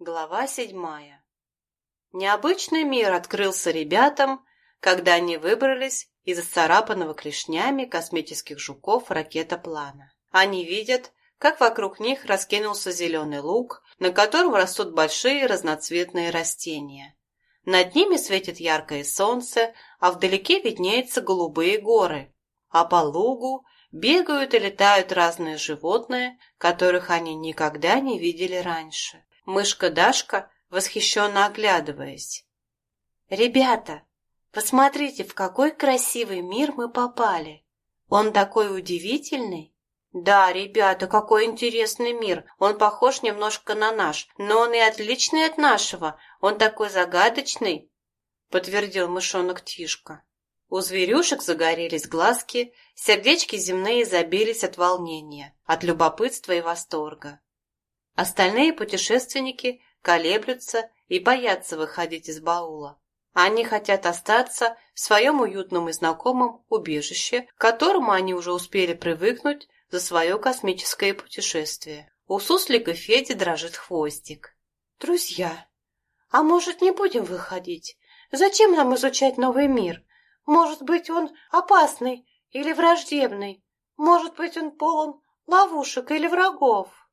Глава седьмая. Необычный мир открылся ребятам, когда они выбрались из исцарапанного клешнями космических жуков ракетоплана. Они видят, как вокруг них раскинулся зеленый луг, на котором растут большие разноцветные растения. Над ними светит яркое солнце, а вдалеке виднеются голубые горы, а по лугу бегают и летают разные животные, которых они никогда не видели раньше. Мышка Дашка, восхищенно оглядываясь. «Ребята, посмотрите, в какой красивый мир мы попали! Он такой удивительный!» «Да, ребята, какой интересный мир! Он похож немножко на наш, но он и отличный от нашего. Он такой загадочный!» — подтвердил мышонок Тишка. У зверюшек загорелись глазки, сердечки земные забились от волнения, от любопытства и восторга. Остальные путешественники колеблются и боятся выходить из баула. Они хотят остаться в своем уютном и знакомом убежище, к которому они уже успели привыкнуть за свое космическое путешествие. У суслика Феди дрожит хвостик. «Друзья, а может, не будем выходить? Зачем нам изучать новый мир? Может быть, он опасный или враждебный? Может быть, он полон ловушек или врагов?»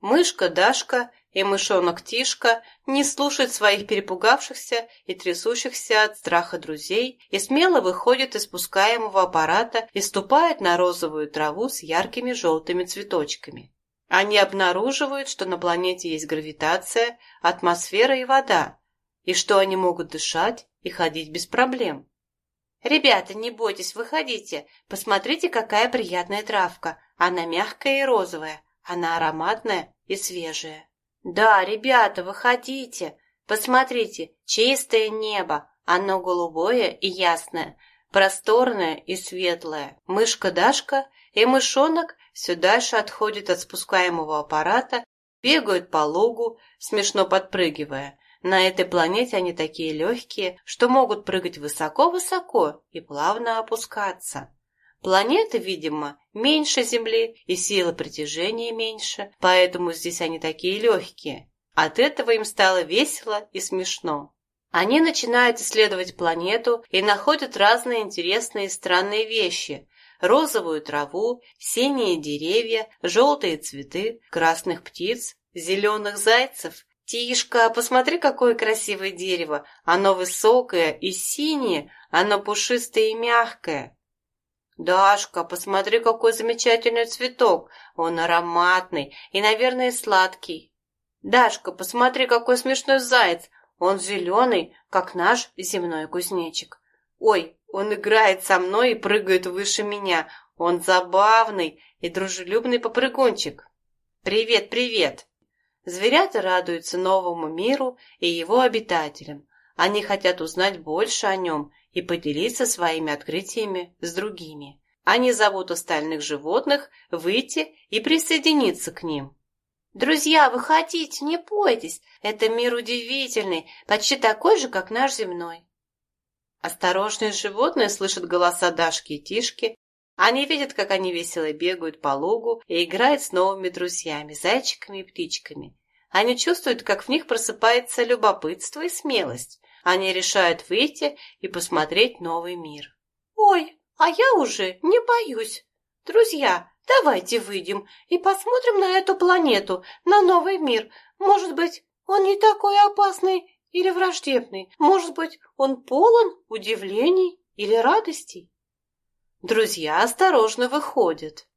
Мышка Дашка и мышонок Тишка не слушают своих перепугавшихся и трясущихся от страха друзей и смело выходят из спускаемого аппарата и ступают на розовую траву с яркими желтыми цветочками. Они обнаруживают, что на планете есть гравитация, атмосфера и вода, и что они могут дышать и ходить без проблем. «Ребята, не бойтесь, выходите. Посмотрите, какая приятная травка. Она мягкая и розовая. Она ароматная и свежая. Да, ребята, выходите. Посмотрите, чистое небо. Оно голубое и ясное, просторное и светлое. Мышка Дашка и мышонок все дальше отходят от спускаемого аппарата, бегают по лугу, смешно подпрыгивая. На этой планете они такие легкие, что могут прыгать высоко-высоко и плавно опускаться. Планета, видимо, меньше Земли и сила притяжения меньше, поэтому здесь они такие легкие. От этого им стало весело и смешно. Они начинают исследовать планету и находят разные интересные и странные вещи. Розовую траву, синие деревья, желтые цветы, красных птиц, зеленых зайцев. Тишка, посмотри, какое красивое дерево. Оно высокое и синее, оно пушистое и мягкое. «Дашка, посмотри, какой замечательный цветок! Он ароматный и, наверное, сладкий!» «Дашка, посмотри, какой смешной заяц! Он зеленый, как наш земной кузнечик!» «Ой, он играет со мной и прыгает выше меня! Он забавный и дружелюбный попрыгунчик!» «Привет, привет!» Зверята радуются новому миру и его обитателям. Они хотят узнать больше о нем и поделиться своими открытиями с другими. Они зовут остальных животных выйти и присоединиться к ним. «Друзья, выходите, не бойтесь, это мир удивительный, почти такой же, как наш земной». Осторожные животные слышат голоса Дашки и Тишки, они видят, как они весело бегают по лугу и играют с новыми друзьями, зайчиками и птичками. Они чувствуют, как в них просыпается любопытство и смелость. Они решают выйти и посмотреть новый мир. «Ой, а я уже не боюсь. Друзья, давайте выйдем и посмотрим на эту планету, на новый мир. Может быть, он не такой опасный или враждебный. Может быть, он полон удивлений или радостей». Друзья осторожно выходят.